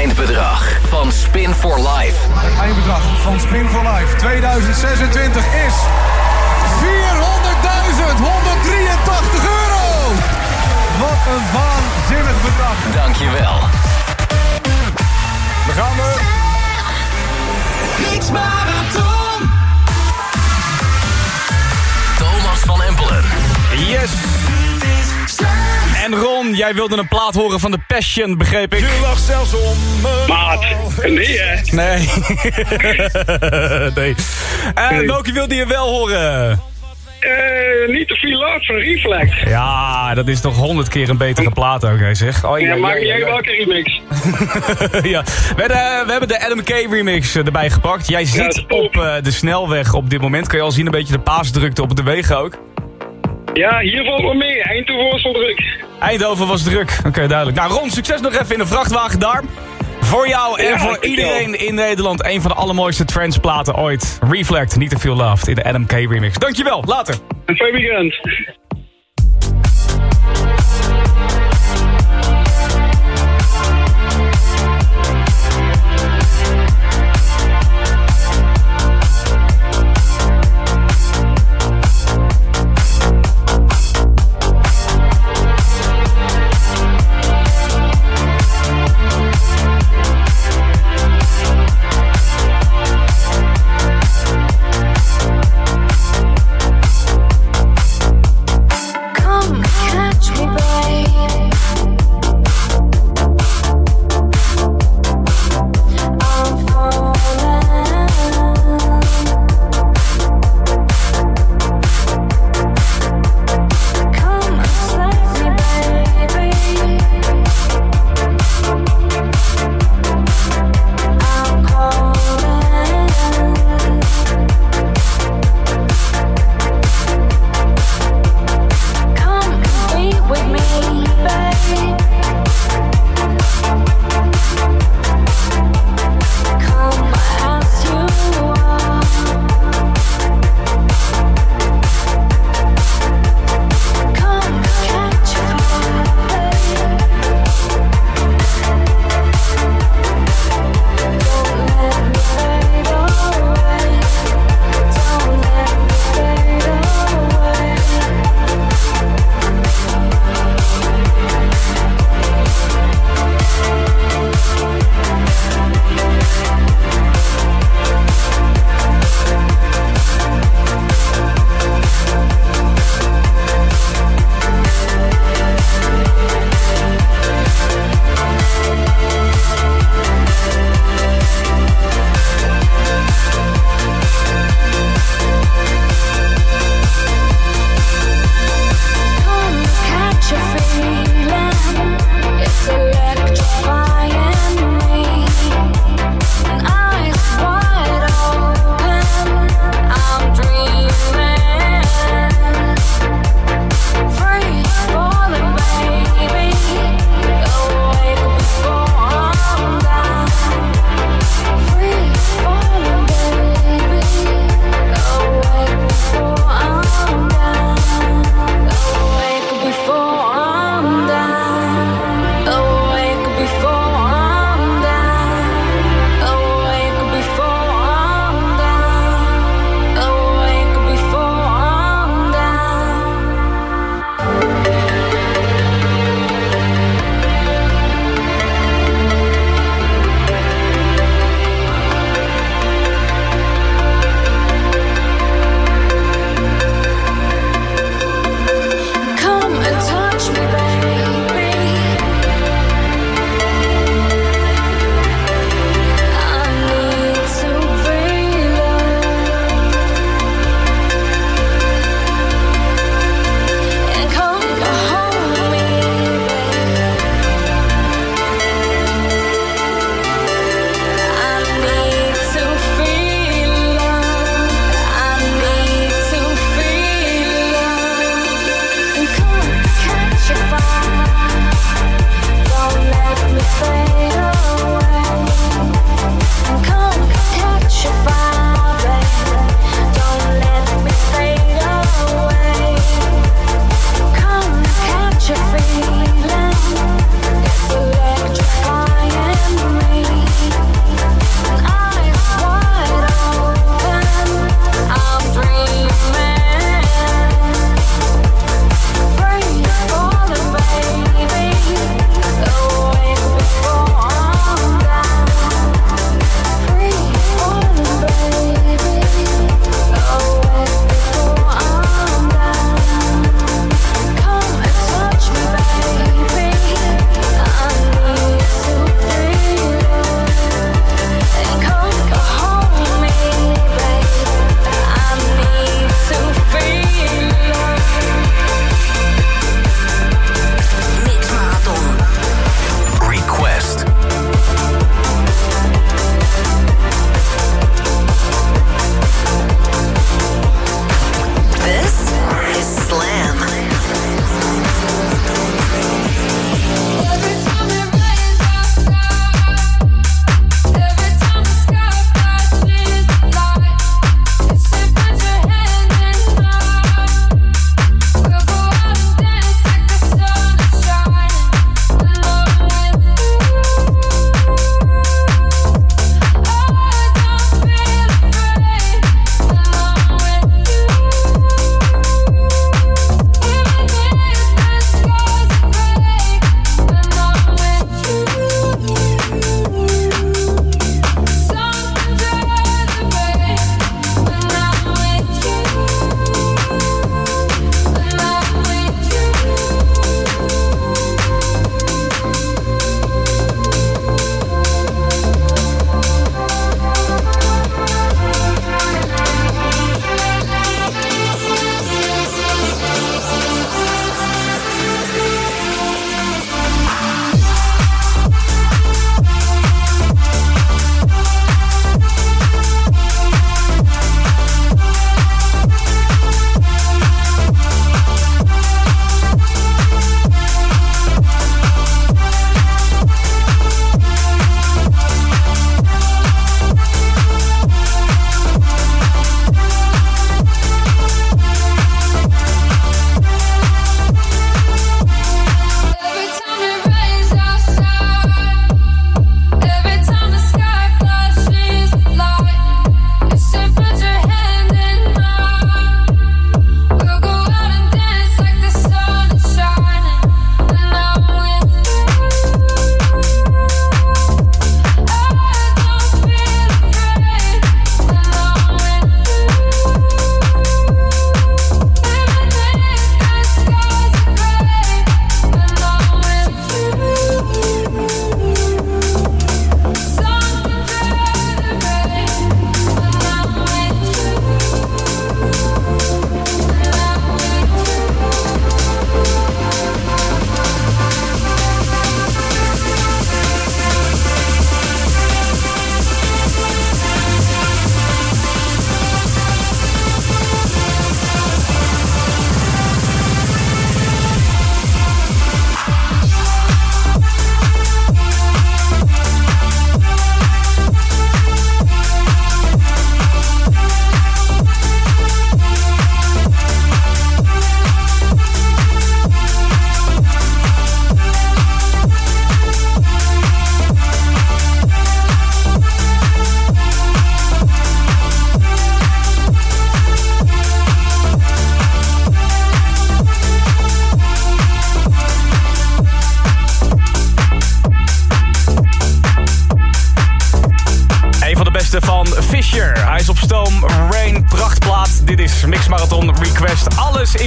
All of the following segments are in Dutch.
eindbedrag van Spin for Life. Het eindbedrag van Spin for Life 2026 is 400.183 euro. Wat een waanzinnig bedrag. Dankjewel. We gaan we. Mix Marathon. Thomas van Empelen. Yes. En Ron, jij wilde een plaat horen van de Passion, begreep ik. Je lag zelfs om me. Maat, nee hè? Nee. nee. En welke wilde je wel horen? Eh, niet te veel laat van Reflect. Ja, dat is toch honderd keer een betere plaat ook, hè, zeg. Oh, Ja, uit ja. welke remix. ja. we, hebben, we hebben de Adam K remix eh, erbij gepakt. Jij zit is op eh, de snelweg op dit moment. Kun je al zien een beetje de paasdrukte op de wegen ook. Ja, hier valt wel mee. Eindhoven wel druk. Eindhoven was druk. Oké, duidelijk. Nou Ron, succes nog even in de vrachtwagen daar. Voor jou en voor iedereen in Nederland een van de allermooiste trendsplaten ooit. Reflect, niet te veel loved in de Adam K remix. Dankjewel, later. Een fijn weekend.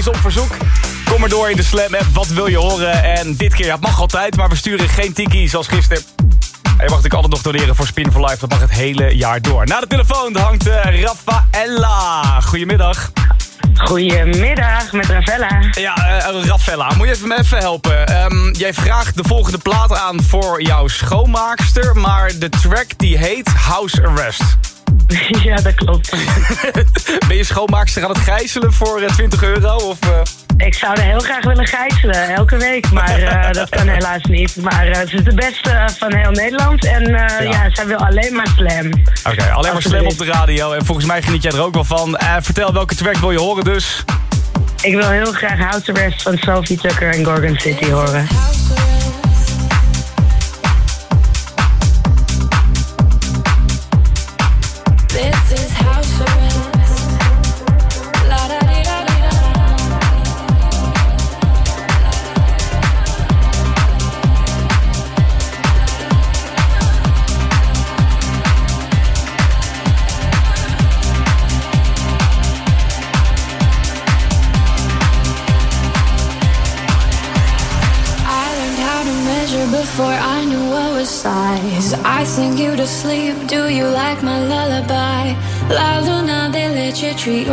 Is op verzoek. Kom maar door in de Slam app. Wat wil je horen? En dit keer, ja, het mag altijd, maar we sturen geen tiki zoals gisteren. En je mag natuurlijk altijd nog doneren voor Spin for Life. Dat mag het hele jaar door. Na de telefoon hangt uh, Raffaella. Goedemiddag. Goedemiddag, met Ravella. Ja, uh, Raffaella, moet je even me even helpen? Um, jij vraagt de volgende plaat aan voor jouw schoonmaakster... maar de track die heet House Arrest. Ja, dat klopt. ben je schoonmaakster aan het gijzelen voor uh, 20 euro? Of, uh... Ik zou er heel graag willen gijzelen, elke week. Maar uh, dat kan helaas niet. Maar uh, ze is de beste van heel Nederland. En uh, ja. ja. zij wil alleen maar slam. Oké, okay, alleen maar slam op de radio. En volgens mij geniet jij er ook wel van. vertel, welke track wil je horen dus? Ik wil heel graag House Arrest van Sophie Tucker en Gorgon City horen.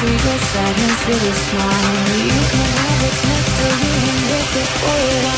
sweetest sadness with a smile. You can have it next to you and wait for it.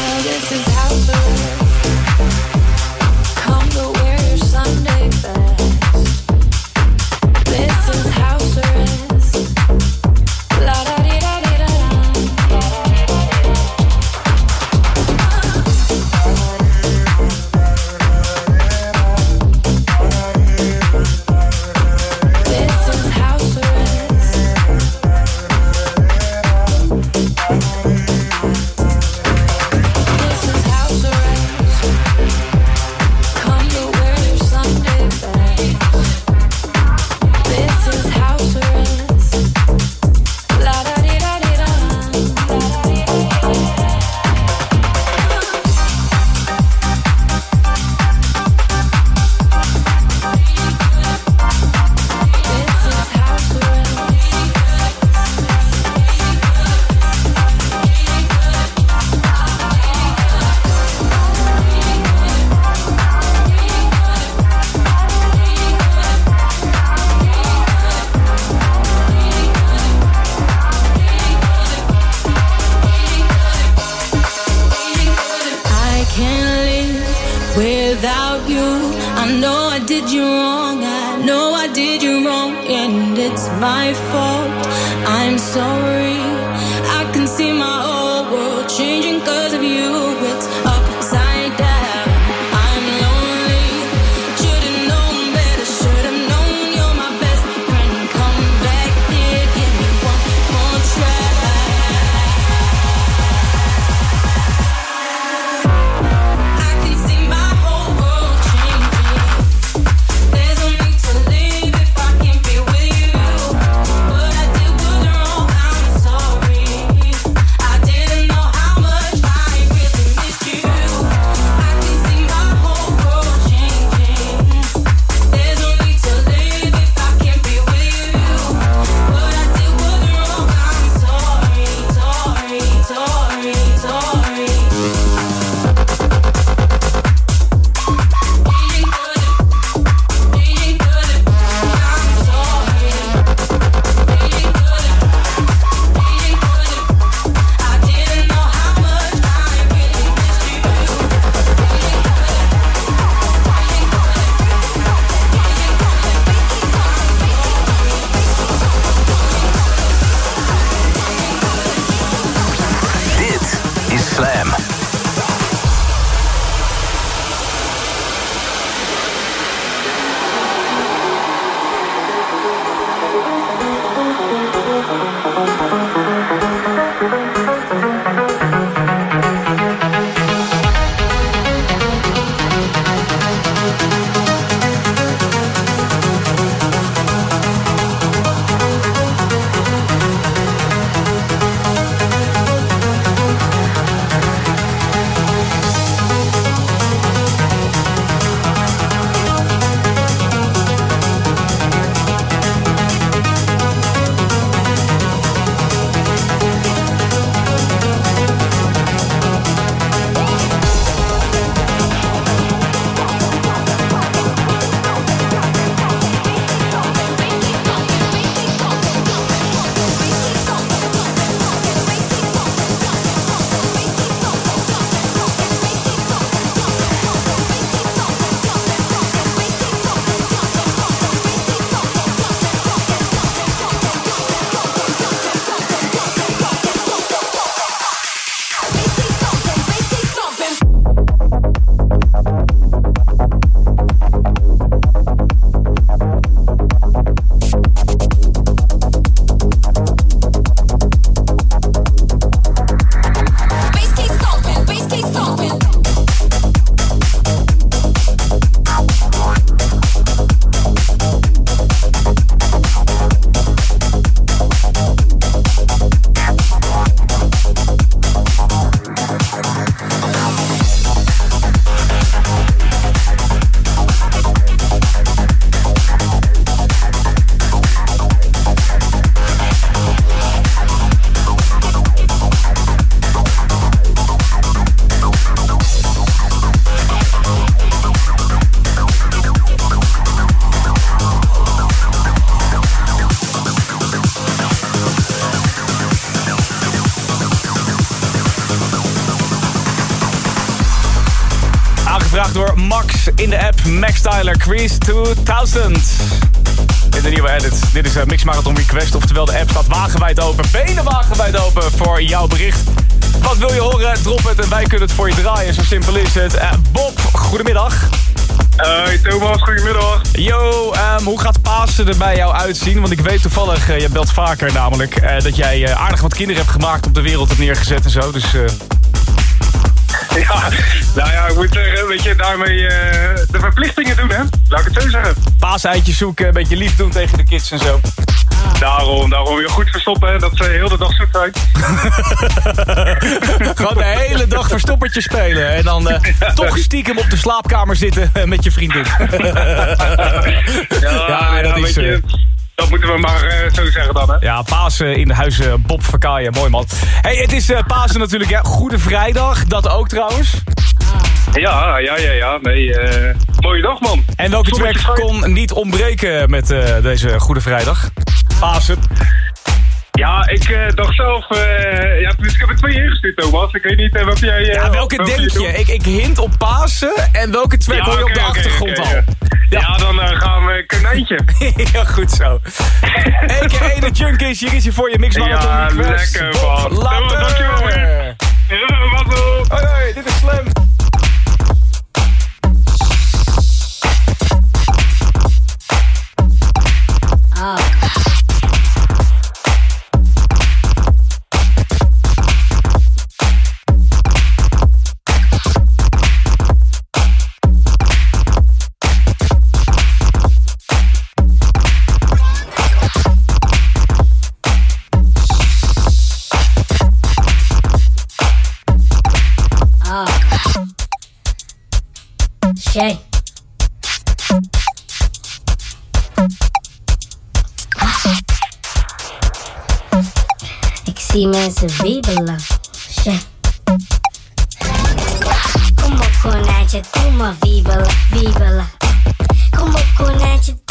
Tyler, Chris 2000. In de nieuwe edit. Dit is een Mix Marathon Request. Oftewel, de app staat wagenwijd open. Benen wagenwijd open voor jouw bericht. Wat wil je horen? Drop het en wij kunnen het voor je draaien. Zo simpel is het. Uh, Bob, goedemiddag. Hey Thomas, goedemiddag. Yo, um, hoe gaat Pasen er bij jou uitzien? Want ik weet toevallig, uh, je belt vaker namelijk... Uh, dat jij uh, aardig wat kinderen hebt gemaakt op de wereld hebt neergezet en zo. Dus... Ja, nou ja, ik moet zeggen, weet je, daarmee de verplichtingen doen, hè? Laat ik het zo zeggen. Paaseitjes zoeken, een beetje lief doen tegen de kids en zo. Daarom, daarom je goed verstoppen, hè, dat ze heel de dag zoet zijn. Gewoon de hele dag verstoppertje spelen. En dan uh, toch stiekem op de slaapkamer zitten met je vriendin. ja, ja, dat is... Je, dat moeten we maar uh, zo zeggen dan, hè? Ja, Pasen in de huizen Bob Verkaaien. Mooi, man. hey, het is uh, Pasen natuurlijk, ja. Goede Vrijdag. Dat ook trouwens. Ja, ja, ja, ja. Nee, uh, mooie dag, man. En welke track kon niet ontbreken met deze Goede Vrijdag? Pasen. Ja, ik uh, dacht zelf... Ja, dus ik heb er twee ingestuurd, Thomas. Ik weet niet welke jij... ja, welke, welke denk je? Ik, ik hint op Pasen. En welke track ja, hoor je okay, op de okay, achtergrond okay, al? Ja, ja dan gaan we konijntje. ja, goed zo. A.k.a. de Junkies. Hier is je voor je Mix Marathon ja, lekker, man. Later. Dankjewel wat Hoi, hoi. Dit is Slam. Ik zie mensen wiebelen. Shay. Kom op konijntje, doe maar wiebelen, wiebelen. Kom op konijntje,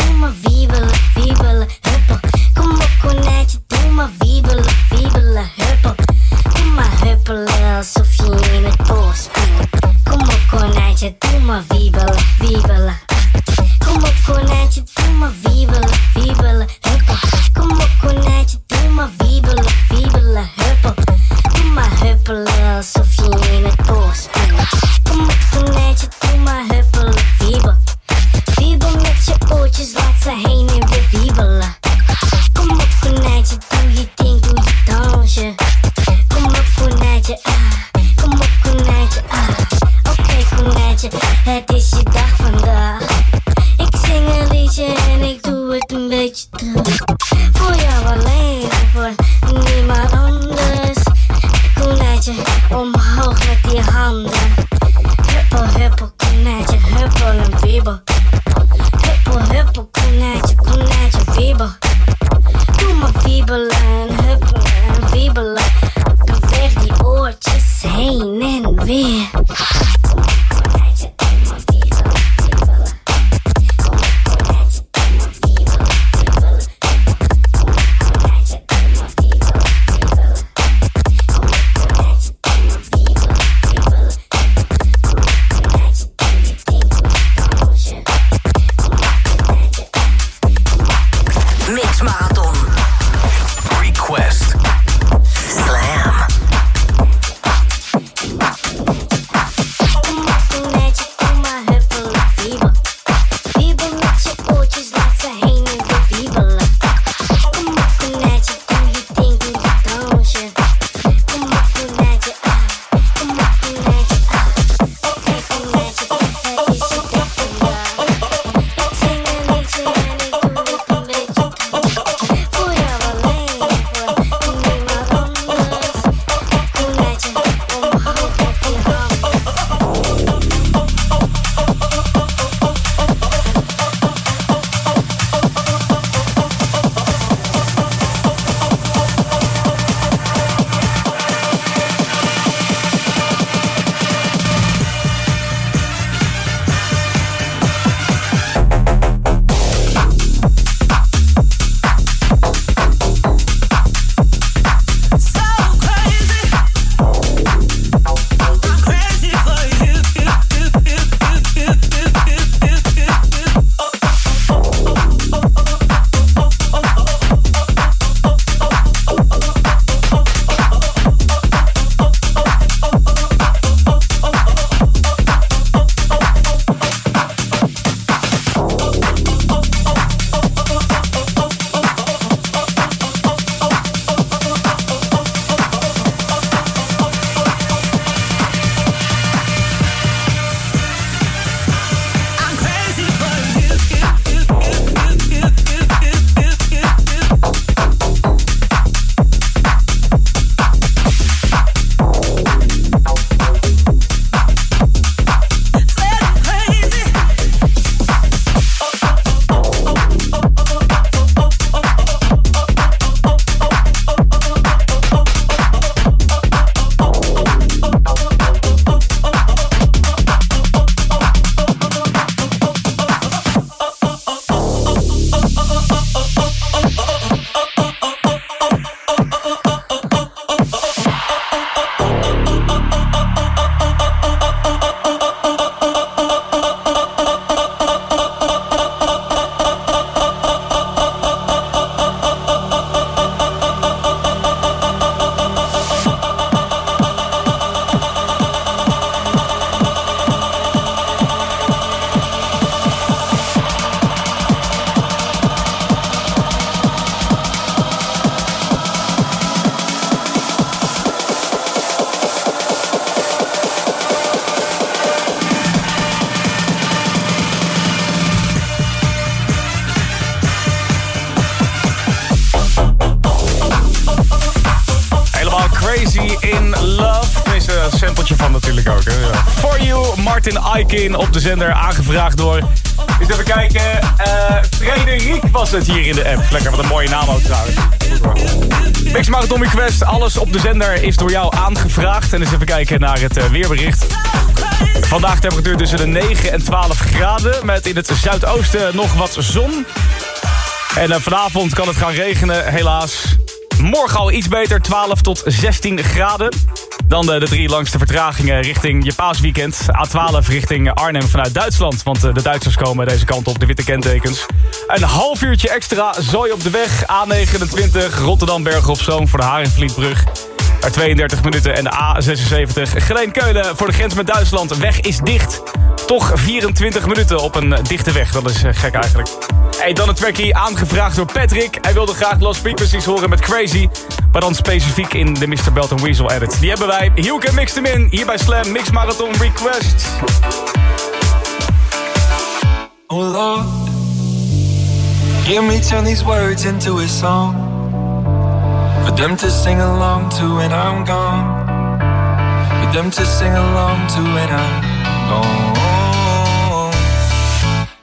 zender, aangevraagd door... Eens even kijken, eh Frederik was het hier in de app. Lekker, wat een mooie naam ook trouwens. Mix Marathon Request, alles op de zender is door jou aangevraagd. En eens even kijken naar het eh, weerbericht. Vandaag temperatuur tussen de 9 en 12 graden. Met in het zuidoosten nog wat zon. En eh, vanavond kan het gaan regenen, helaas. Morgen al iets beter, 12 tot 16 graden. Dan de, de drie langste vertragingen richting je paasweekend. A12 richting Arnhem vanuit Duitsland. Want eh, de Duitsers komen deze kant op, de witte kentekens. Een half uurtje extra zooi op de weg. A29 Rotterdam-Bergen op Zoom voor de Haringvlietbrug. Er 32 minuten en de A76 Geleen-Keulen voor de grens met Duitsland. Weg is dicht. Toch 24 minuten op een dichte weg. Dat is eh, gek eigenlijk. Hey, dan een trackie aangevraagd door Patrick. Hij wilde graag Lost Frequencies horen met Crazy. Maar dan specifiek in de Mr. Belton Weasel edit. Die hebben wij. Hielke mixed hem in. Hier bij Slam Mix Marathon Request. Oh Lord, give me turn these words into a song for them to sing along to when I'm gone. For them to sing along to when I'm gone.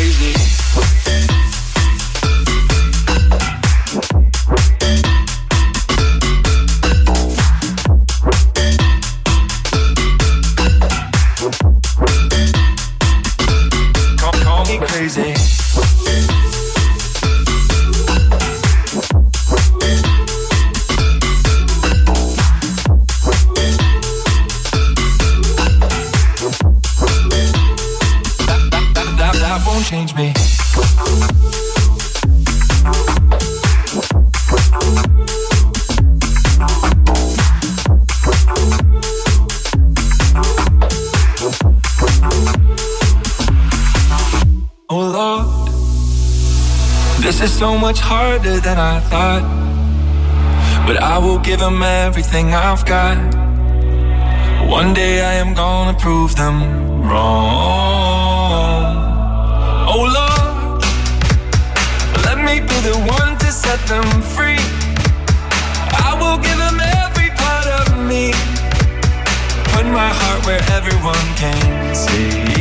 crazy? So much harder than I thought. But I will give them everything I've got. One day I am gonna prove them wrong. Oh Lord, let me be the one to set them free. I will give them every part of me. Put my heart where everyone can see.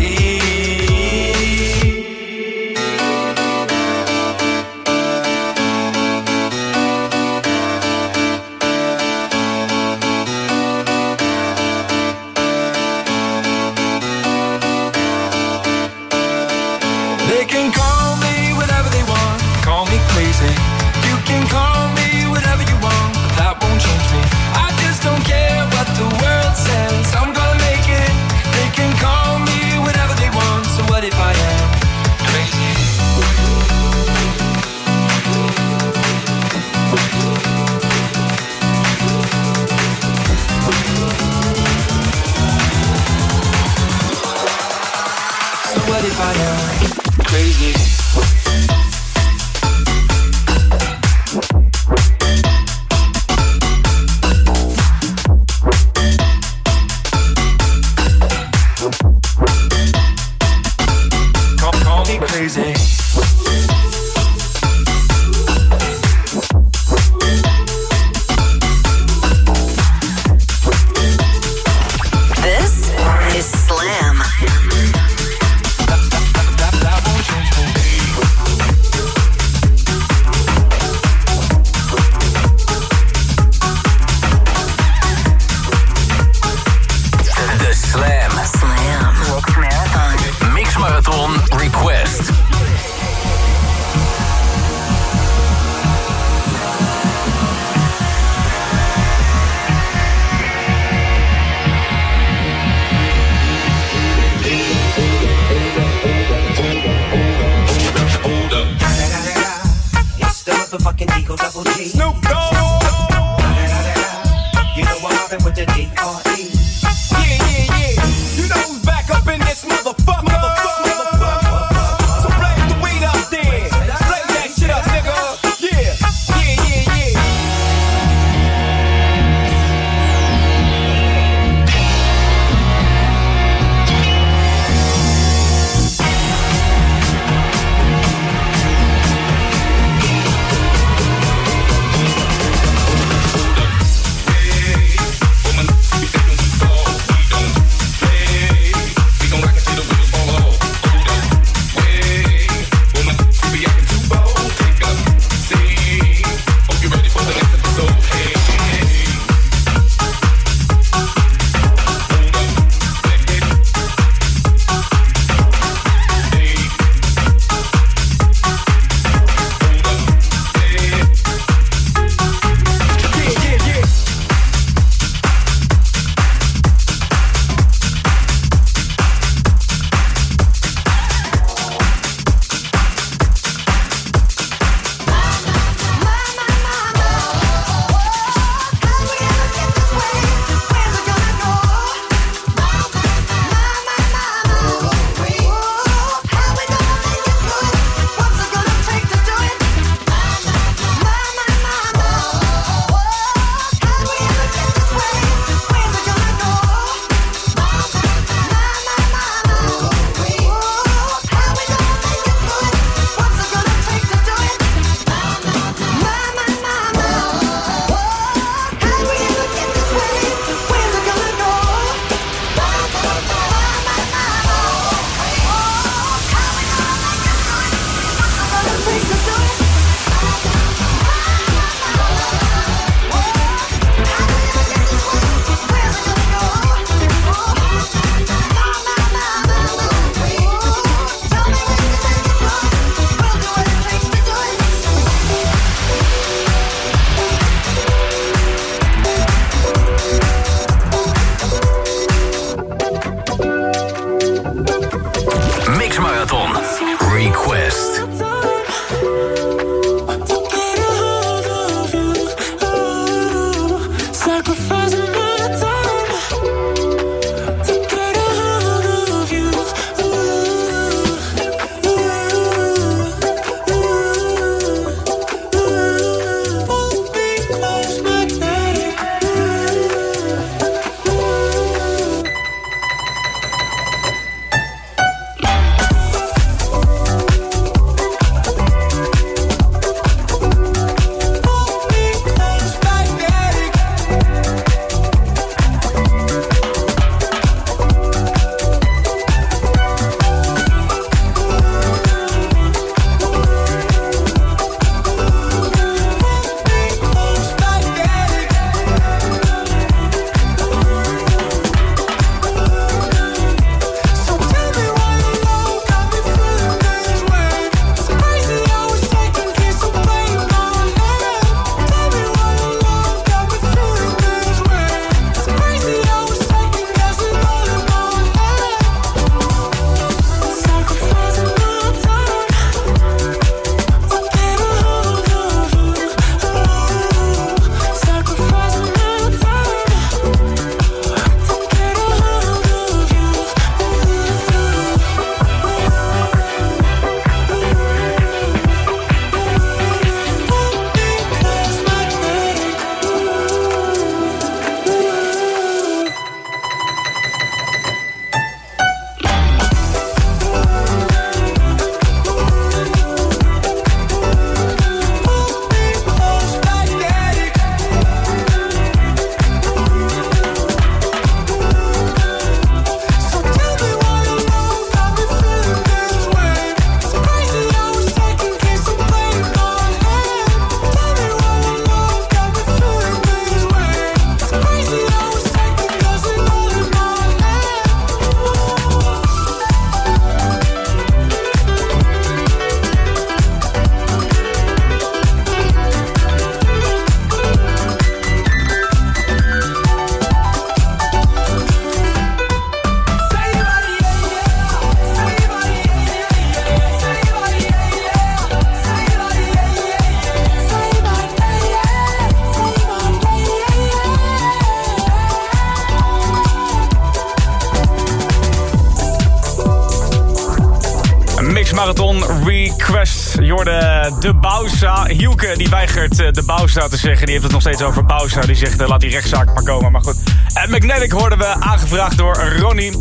Die heeft het nog steeds over Bausa. Die zegt eh, laat die rechtszaak maar komen. Maar goed. En Magnetic hoorden we aangevraagd door Ronnie.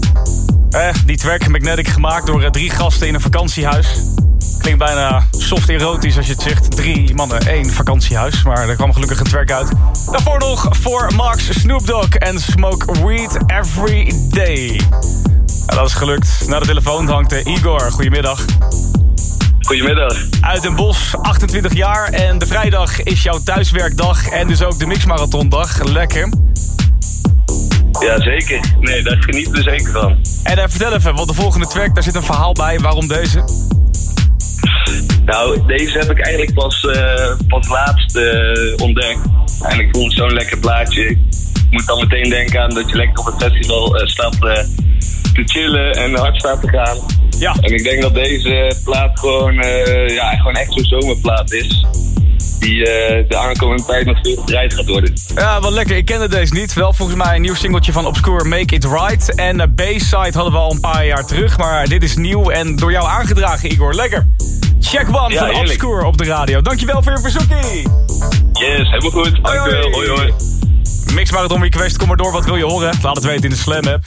Eh, die track Magnetic gemaakt door eh, drie gasten in een vakantiehuis. Klinkt bijna soft erotisch als je het zegt. Drie mannen, één vakantiehuis. Maar er kwam gelukkig een track uit. Daarvoor nog voor Max, Snoop Dogg en Smoke Weed Every Day. Ja, dat is gelukt. Naar de telefoon hangt eh, Igor. Goedemiddag. Goedemiddag. Uit Den Bosch, 28 jaar. En de vrijdag is jouw thuiswerkdag. En dus ook de mixmarathondag. Lekker. Ja, zeker. Nee, daar genieten we zeker van. En eh, vertel even, want de volgende track, daar zit een verhaal bij. Waarom deze? Nou, deze heb ik eigenlijk pas, eh, pas laatst eh, ontdekt. En ik vond zo'n lekker plaatje. Ik moet dan meteen denken aan dat je lekker op het festival staat te chillen en hard staat te gaan. Ja. En ik denk dat deze plaat gewoon, eh, ja, gewoon echt zo'n zomerplaat is. Die eh, de aankomende tijd nog veel gedraaid gaat worden. Ja, wel lekker. Ik kende deze niet. Wel volgens mij een nieuw singeltje van Obscure, Make It Right. En uh, B-side hadden we al een paar jaar terug. Maar dit is nieuw en door jou aangedragen, Igor. Lekker. Check one Ja, van heerlijk. Obscure op de radio. Dankjewel voor je verzoekie. Yes, helemaal goed. Dankjewel. Hoi hoi. Mix Marathon Request, kom maar door. Wat wil je horen? Laat het weten in de Slam app.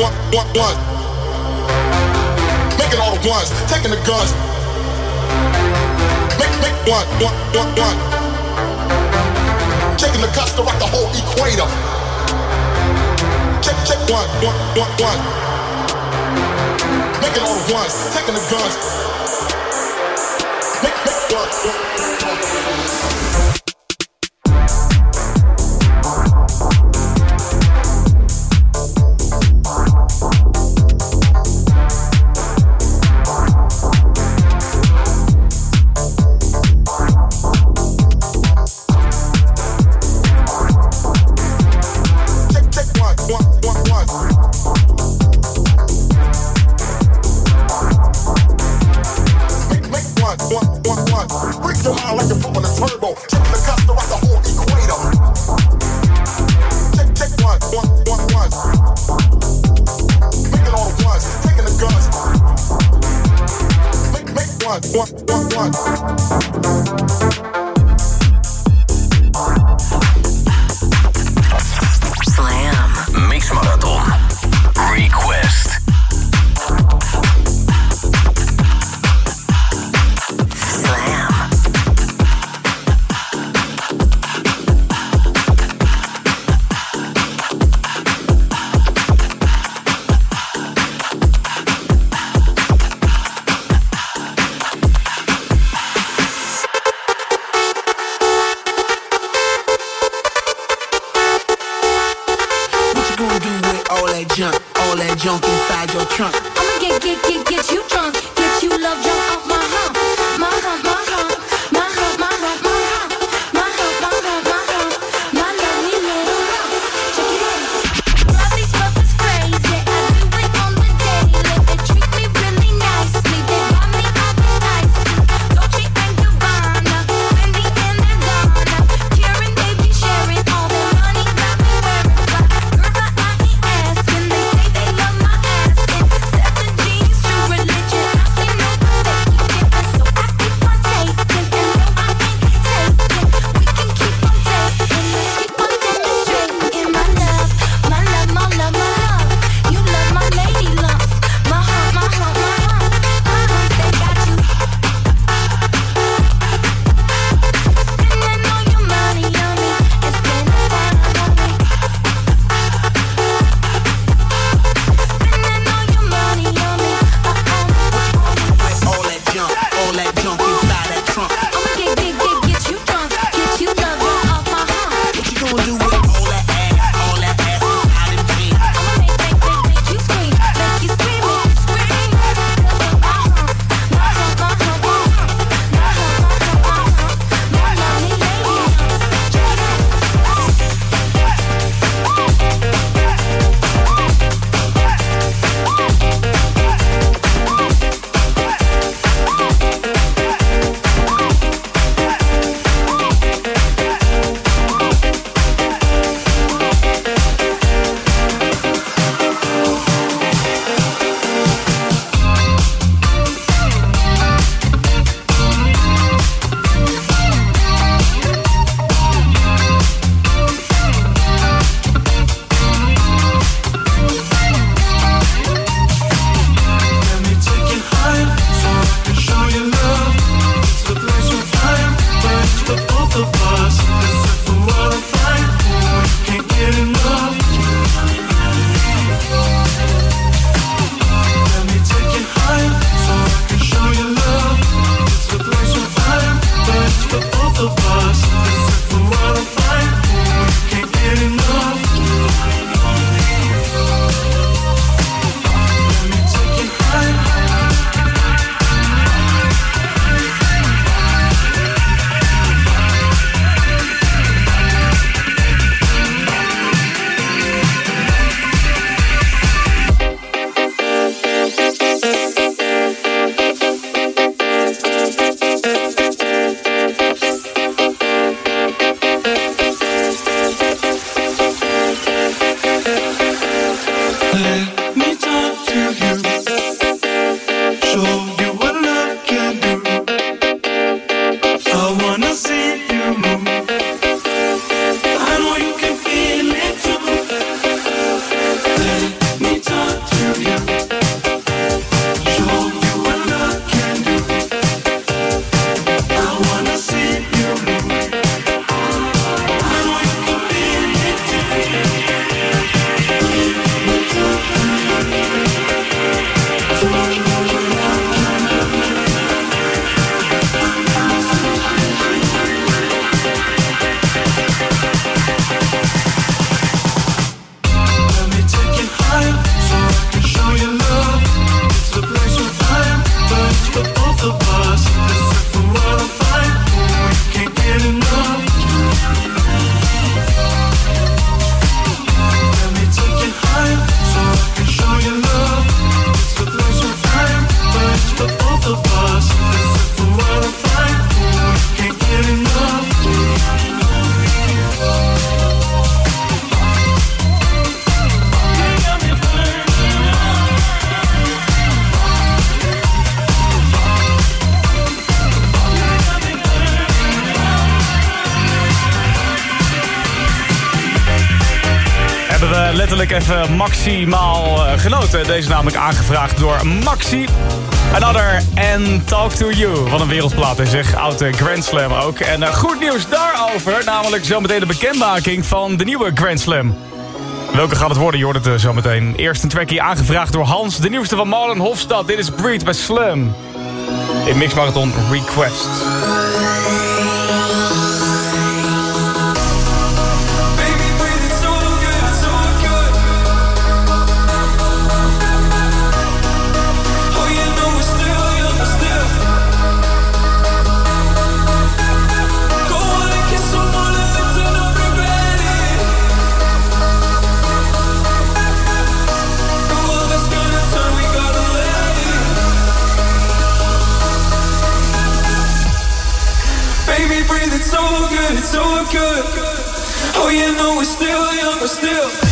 one, one, one taking all the ones, taking the guns. Make, make one, one, one, one. Taking the cuts to rock the whole equator. Check, check one, one, one, one. Making all the ones, taking the guns. Make, make one, one, one, one. Bye. Maximaal eh, genoten. Deze namelijk aangevraagd door Maxi. Another and Talk to You. Wat een wereldplaat is zeg. Oude Grand Slam ook. En eh, goed nieuws daarover. Namelijk zometeen de bekendmaking van de nieuwe Grand Slam. Welke gaat het worden? Je hoort het eh, zometeen. Eerst een trackie aangevraagd door Hans. De nieuwste van Marlon Hofstad. Dit is Breed bij Slam. In Mix Marathon Request. Good. Oh, you know we're still young, we're still.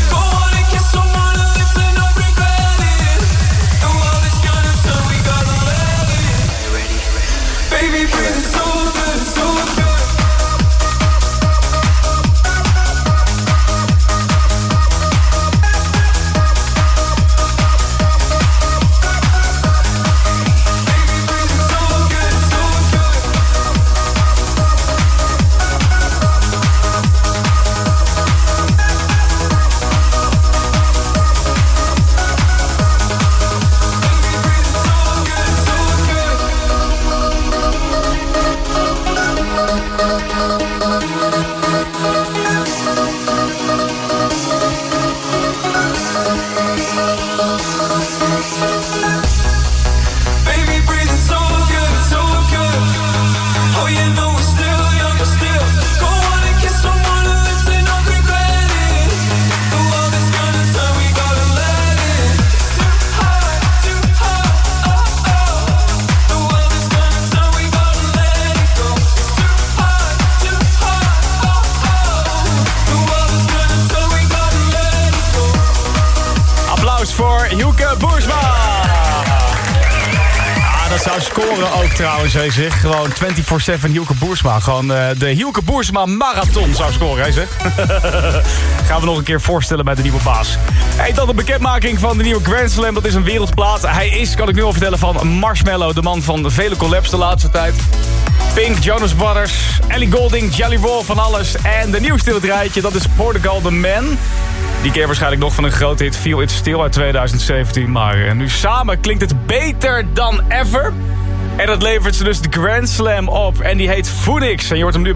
Hij zegt. Gewoon 24-7 Hielke Boersma. Gewoon eh, de Hielke Boersma Marathon zou scoren, hij zegt. Gaan we nog een keer voorstellen bij de nieuwe baas. Hey, dan de bekendmaking van de nieuwe Grand Slam. Dat is een wereldplaat. Hij is, kan ik nu al vertellen, van Marshmallow. De man van vele collabs de laatste tijd. Pink, Jonas Brothers, Ellie Golding, Jelly Roll, van alles. En de nieuwste in het rijtje, dat is Portugal The Man. Die keer waarschijnlijk nog van een grote hit Feel It Still uit 2017. Maar eh, nu samen klinkt het beter dan ever. En dat levert ze dus de Grand Slam op. En die heet Phoenix. En je hoort hem nu